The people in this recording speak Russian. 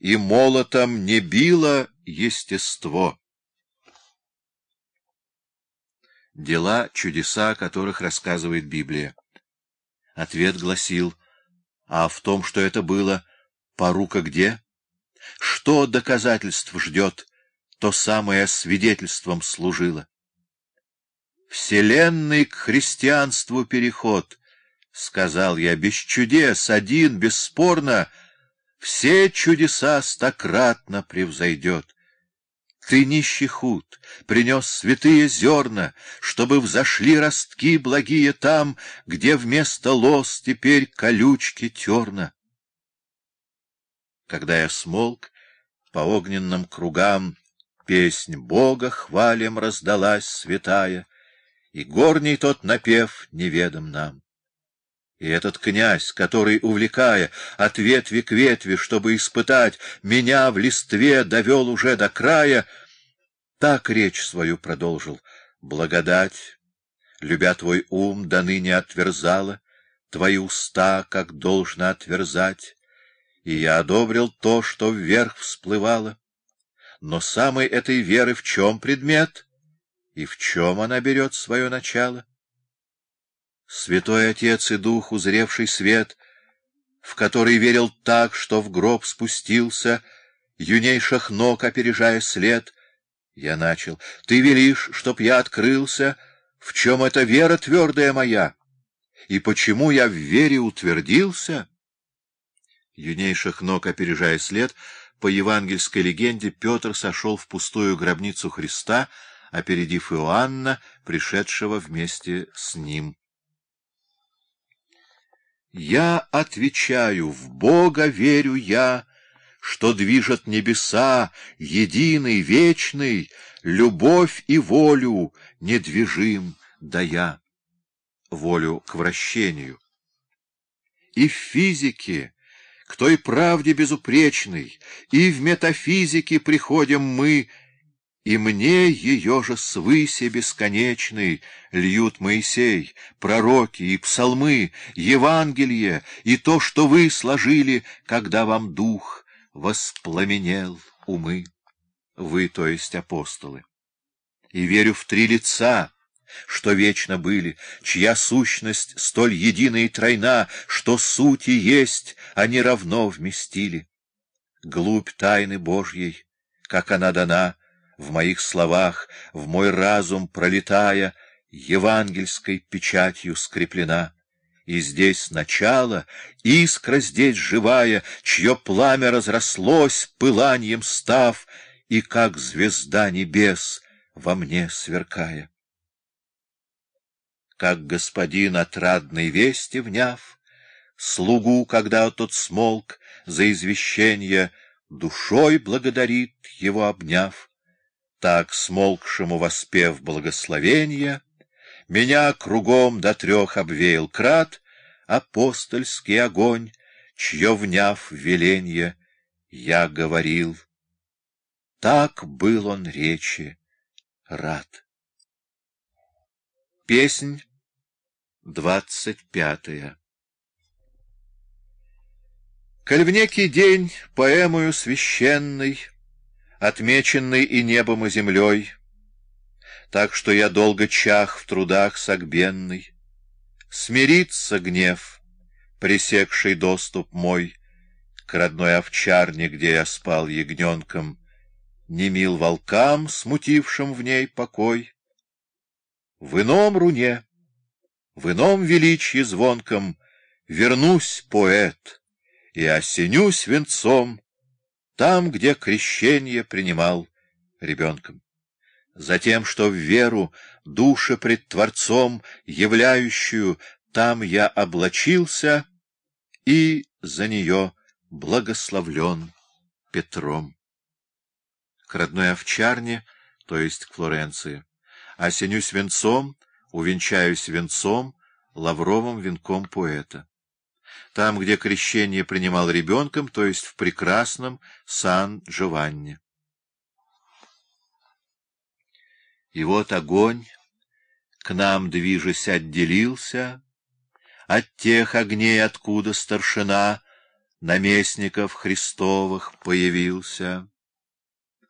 и молотом не било естество. Дела, чудеса, о которых рассказывает Библия. Ответ гласил, а в том, что это было, порука где? Что доказательств ждет, то самое свидетельством служило. Вселенный к христианству переход, — сказал я, — без чудес, один, бесспорно, все чудеса стократно превзойдет. Ты, нищий худ, принес святые зерна, чтобы взошли ростки благие там, где вместо лос теперь колючки терна. Когда я смолк, по огненным кругам песнь Бога хвалем раздалась святая, и горний тот напев неведом нам. И этот князь, который, увлекая от ветви к ветви, чтобы испытать, меня в листве довел уже до края, так речь свою продолжил. Благодать, любя твой ум, до ныне отверзала, твои уста, как должно отверзать, и я одобрил то, что вверх всплывало. Но самой этой веры в чем предмет, и в чем она берет свое начало? Святой Отец и Дух, узревший свет, в который верил так, что в гроб спустился, юнейших ног опережая след, я начал. Ты велишь, чтоб я открылся, в чем эта вера твердая моя, и почему я в вере утвердился? Юнейших ног опережая след, по евангельской легенде Петр сошел в пустую гробницу Христа, опередив Иоанна, пришедшего вместе с ним. Я отвечаю, в Бога верю я, что движет небеса, единый, вечный, любовь и волю недвижим дая, волю к вращению. И в физике, к той правде безупречной, и в метафизике приходим мы — и мне ее же свыси бесконечной льют Моисей, пророки и псалмы, Евангелие и то, что вы сложили, когда вам дух воспламенел умы. Вы, то есть апостолы. И верю в три лица, что вечно были, чья сущность столь едина и тройна, что сути есть, они равно вместили. Глубь тайны Божьей, как она дана, в моих словах, в мой разум пролетая, евангельской печатью скреплена. И здесь начало, искра здесь живая, чье пламя разрослось, пыланием став, и как звезда небес во мне сверкая. Как господин отрадной вести вняв, слугу, когда тот смолк за извещение, душой благодарит его обняв, так, смолкшему воспев благословения, Меня кругом до трех обвеял крат, Апостольский огонь, чье, вняв веленье, Я говорил. Так был он речи рад. Песнь двадцать пятая Коль в некий день поэмою священной отмеченный и небом, и землей, так что я долго чах в трудах согбенный. Смирится гнев, пресекший доступ мой к родной овчарне, где я спал ягненком, не мил волкам, смутившим в ней покой. В ином руне, в ином величье звонком вернусь, поэт, и осенюсь венцом там, где крещение принимал ребенком. Затем, что в веру, душа пред Творцом, являющую, там я облачился и за нее благословлен Петром. К родной овчарне, то есть к Флоренции, осенюсь венцом, увенчаюсь венцом, лавровым венком поэта там, где крещение принимал ребенком, то есть в прекрасном Сан-Джованни. И вот огонь, к нам движась, отделился от тех огней, откуда старшина наместников Христовых появился.